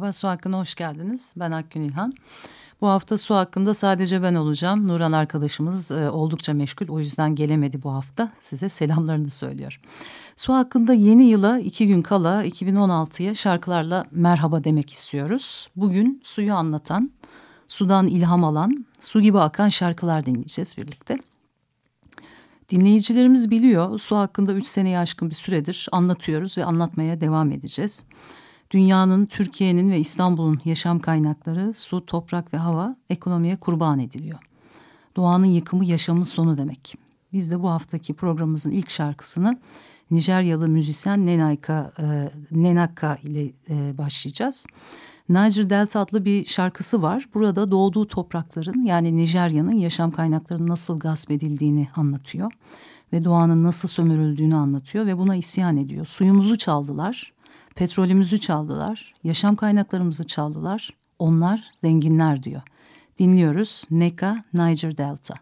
Merhaba, Su Hakkı'na hoş geldiniz. Ben Akgün İlhan. Bu hafta su hakkında sadece ben olacağım. Nuran arkadaşımız e, oldukça meşgul o yüzden gelemedi bu hafta. Size selamlarını söylüyor. Su hakkında yeni yıla iki gün kala 2016'ya şarkılarla merhaba demek istiyoruz. Bugün suyu anlatan, sudan ilham alan, su gibi akan şarkılar dinleyeceğiz birlikte. Dinleyicilerimiz biliyor su hakkında üç seneye aşkın bir süredir anlatıyoruz ve anlatmaya devam edeceğiz. Dünyanın, Türkiye'nin ve İstanbul'un yaşam kaynakları su, toprak ve hava ekonomiye kurban ediliyor. Doğanın yıkımı yaşamın sonu demek. Biz de bu haftaki programımızın ilk şarkısını Nijeryalı müzisyen Nenaka, e, Nenaka ile e, başlayacağız. Niger Delta adlı bir şarkısı var. Burada doğduğu toprakların yani Nijerya'nın yaşam kaynaklarının nasıl gasp edildiğini anlatıyor. Ve doğanın nasıl sömürüldüğünü anlatıyor ve buna isyan ediyor. Suyumuzu çaldılar, Petrolümüzü çaldılar, yaşam kaynaklarımızı çaldılar. Onlar zenginler diyor. Dinliyoruz Neka Niger Delta.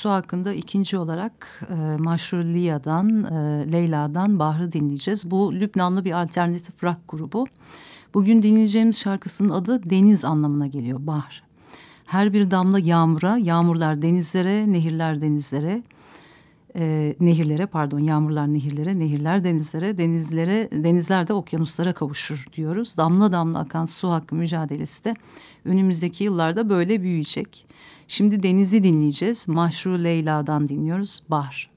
Su hakkında ikinci olarak e, Maşrur Liya'dan, e, Leyla'dan Bahr'ı dinleyeceğiz. Bu Lübnanlı bir alternatif rock grubu. Bugün dinleyeceğimiz şarkısının adı deniz anlamına geliyor Bahr. Her bir damla yağmura, yağmurlar denizlere, nehirler denizlere, e, nehirlere pardon yağmurlar nehirlere, nehirler denizlere, denizlere, denizler de okyanuslara kavuşur diyoruz. Damla damla akan su hakkı mücadelesi de önümüzdeki yıllarda böyle büyüyecek. Şimdi Deniz'i dinleyeceğiz. Mahşru Leyla'dan dinliyoruz. Bahar.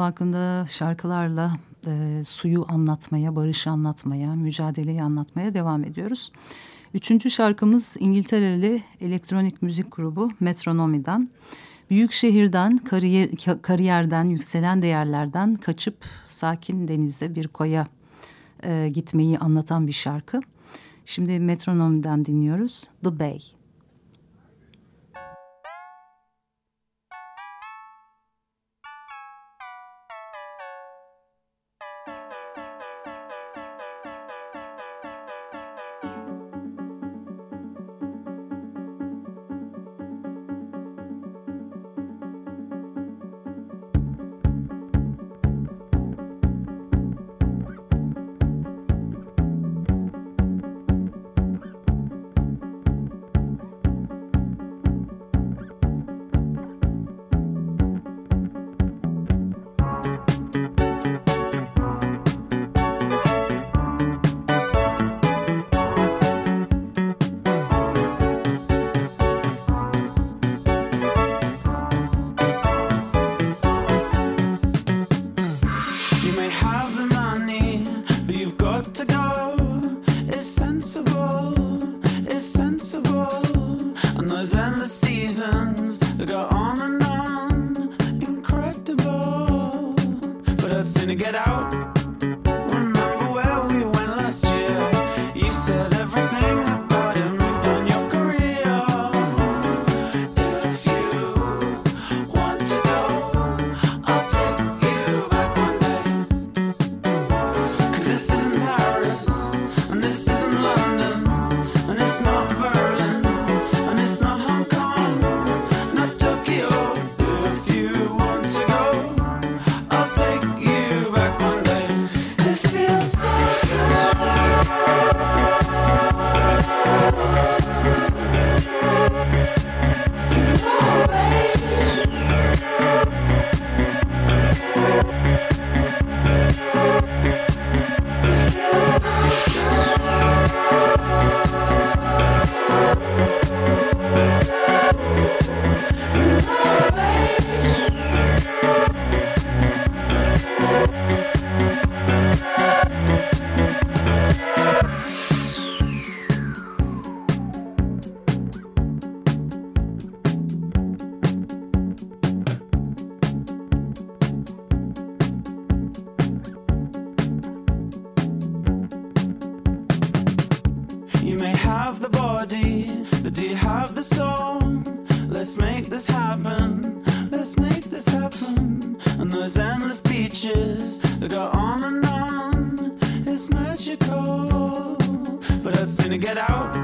Hakkında şarkılarla e, suyu anlatmaya, barışı anlatmaya, mücadeleyi anlatmaya devam ediyoruz. Üçüncü şarkımız İngiltereli elektronik müzik grubu Metronomi'den. Büyük şehirden, kariyer, kariyerden, yükselen değerlerden kaçıp sakin denizde bir koya e, gitmeyi anlatan bir şarkı. Şimdi Metronomi'den dinliyoruz The Bay. have the body, but do you have the soul? Let's make this happen. Let's make this happen. And those endless beaches that go on and on. It's magical, but I'd sooner get out.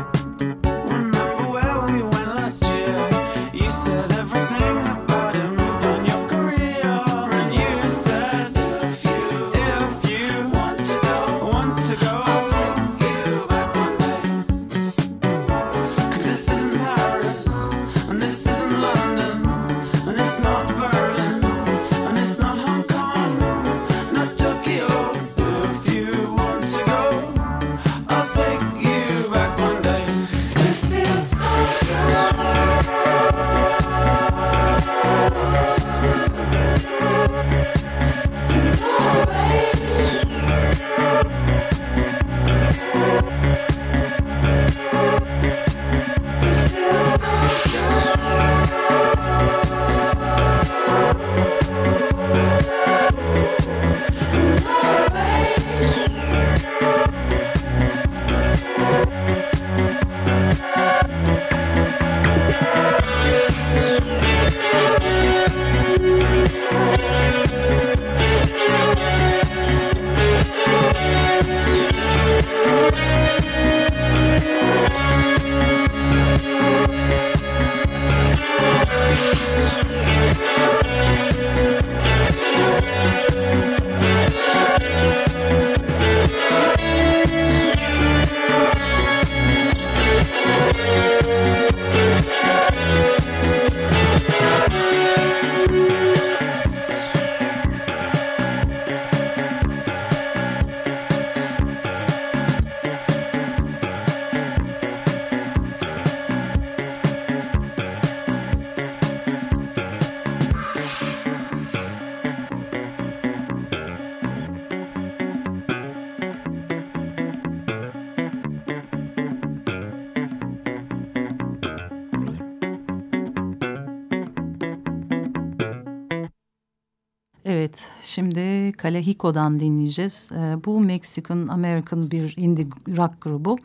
Şimdi Kalehiko'dan dinleyeceğiz. Ee, bu Mexican American bir indie rock grubu.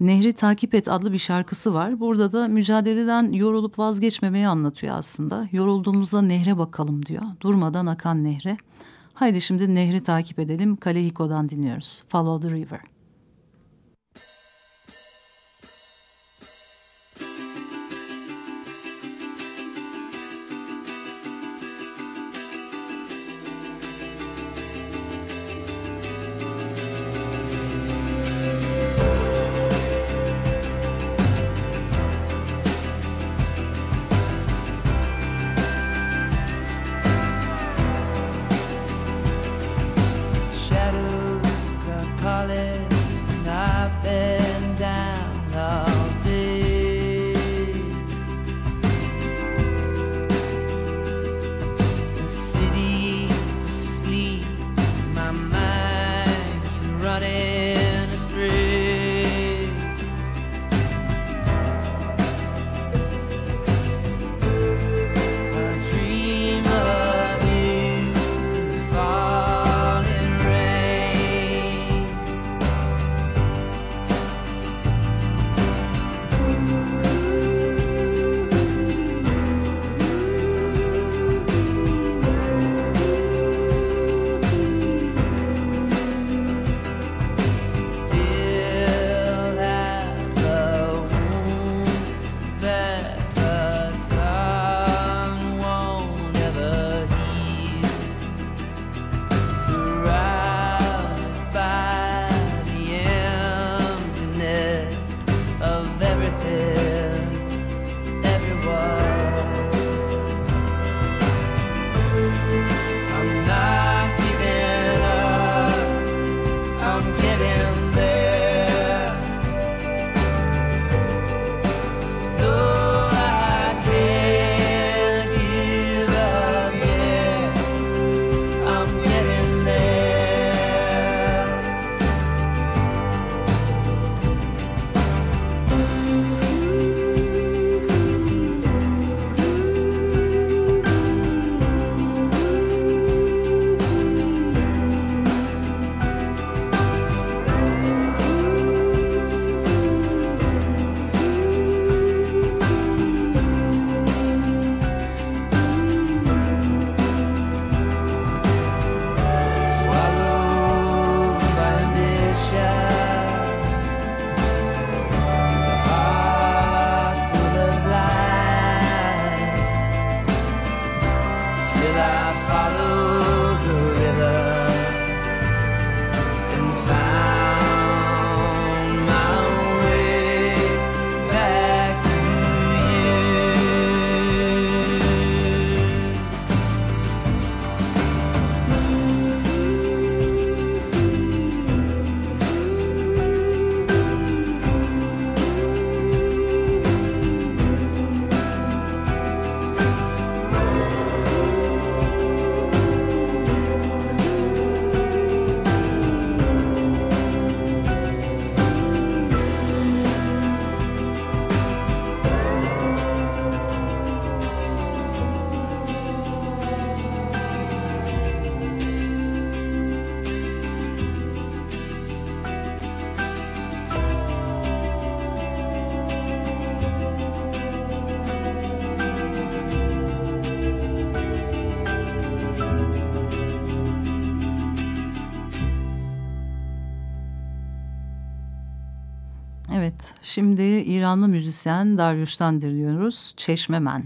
Nehri Takip Et adlı bir şarkısı var. Burada da mücadeleden yorulup vazgeçmemeyi anlatıyor aslında. Yorulduğumuzda nehre bakalım diyor. Durmadan akan nehre. Haydi şimdi nehri takip edelim. Kalehiko'dan dinliyoruz. Follow the River. follow Şimdi İranlı müzisyen Daryush'tan dinliyoruz. Çeşmemen.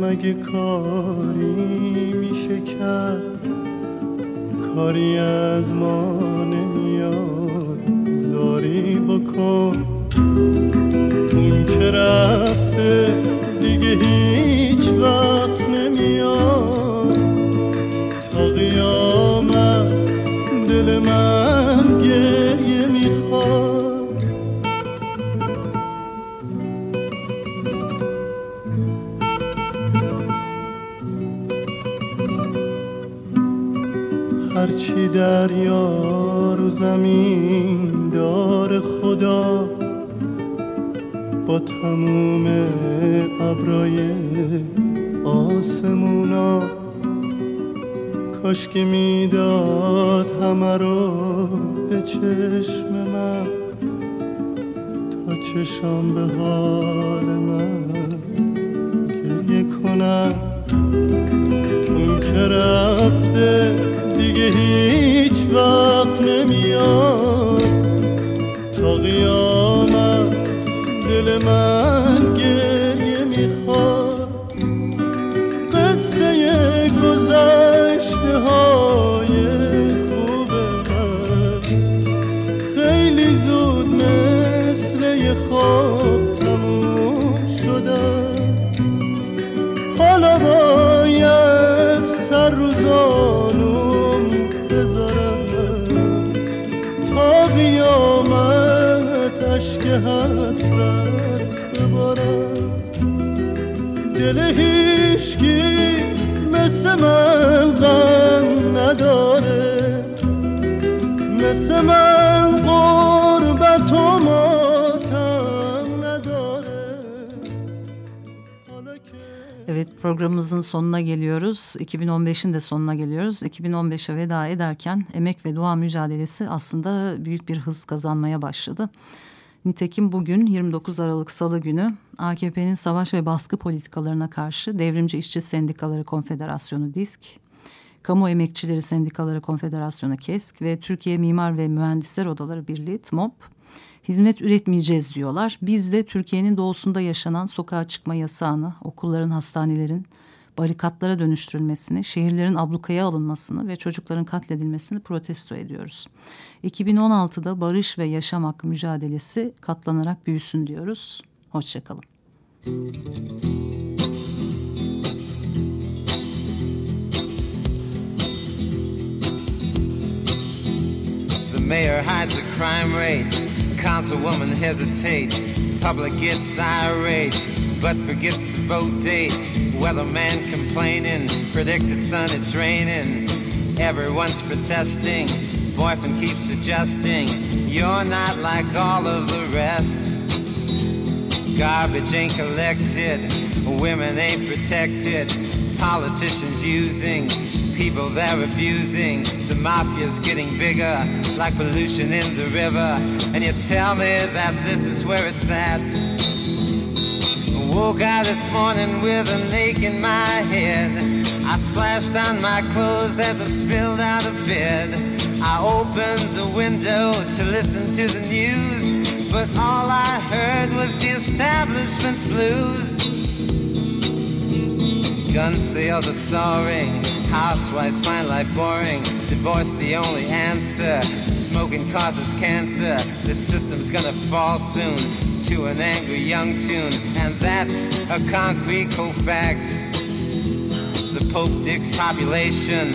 مگه کاری میشه کرد؟ کاری از ما نمیاد زاری بکن. اون که رفته؟ دیگه هی هرچی دریا و زمین دار خدا با تموم ابرای آسمونا. کاش که می‌داد همه رو به چشم من تا چشم به حال من گریه کنم. اون که رفته دیگه هیچ وقت نمیاد. تا قیامت دل من گریه hasret bana Dele hiç gitmesem elden ne dare Mesem el gurbet Evet programımızın sonuna geliyoruz. 2015'in de sonuna geliyoruz. 2015'e veda ederken emek ve dua mücadelesi aslında büyük bir hız kazanmaya başladı. Nitekim bugün 29 Aralık Salı günü AKP'nin savaş ve baskı politikalarına karşı Devrimci İşçi Sendikaları Konfederasyonu DİSK, Kamu Emekçileri Sendikaları Konfederasyonu KESK ve Türkiye Mimar ve Mühendisler Odaları Birliği TMOP hizmet üretmeyeceğiz diyorlar. Biz de Türkiye'nin doğusunda yaşanan sokağa çıkma yasağını, okulların, hastanelerin barikatlara dönüştürülmesini, şehirlerin ablukaya alınmasını ve çocukların katledilmesini protesto ediyoruz. 2016'da barış ve yaşam hakkı mücadelesi katlanarak büyüsün diyoruz. Hoşçakalın. The mayor hides the crime rates. Councilwoman hesitates. Public gets irate, but forgets the vote dates. Weatherman complaining. Predicted sun, it's raining. Everyone's protesting. Boyfriend keeps suggesting, You're not like all of the rest. Garbage ain't collected. Women ain't protected. Politicians using people they're abusing. The mafia's getting bigger, like pollution in the river. And you tell me that this is where it's at. Woke out this morning with an ache in my head. I splashed on my clothes as I spilled out of bed. I opened the window to listen to the news, but all I heard was the establishment's blues. Gun sales are soaring, housewives find life boring. Divorce the only answer. Smoking causes cancer. This system's gonna fall soon to an angry young tune, and that's a concrete cold fact. The Pope digs population,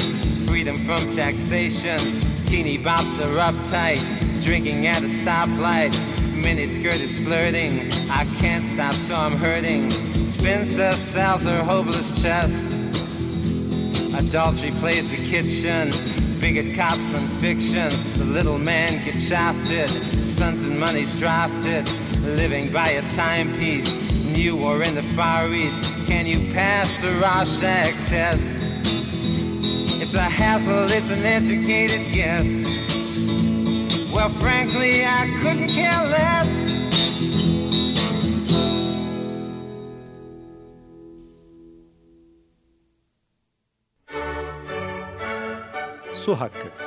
freedom from taxation. Teeny bops are uptight, drinking at a stoplight. Miniskirt is flirting, I can't stop so I'm hurting. Spencer sells her hopeless chest. Adultery plays the kitchen. Bigot cops than fiction. The little man gets shafted. Sons and money's drafted. Living by a timepiece. New or in the Far East. Can you pass a Rorschach test? It's a hassle, it's an educated guess. Well, frankly, I couldn't care less. Su Hakkı